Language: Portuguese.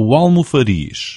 o almofariz.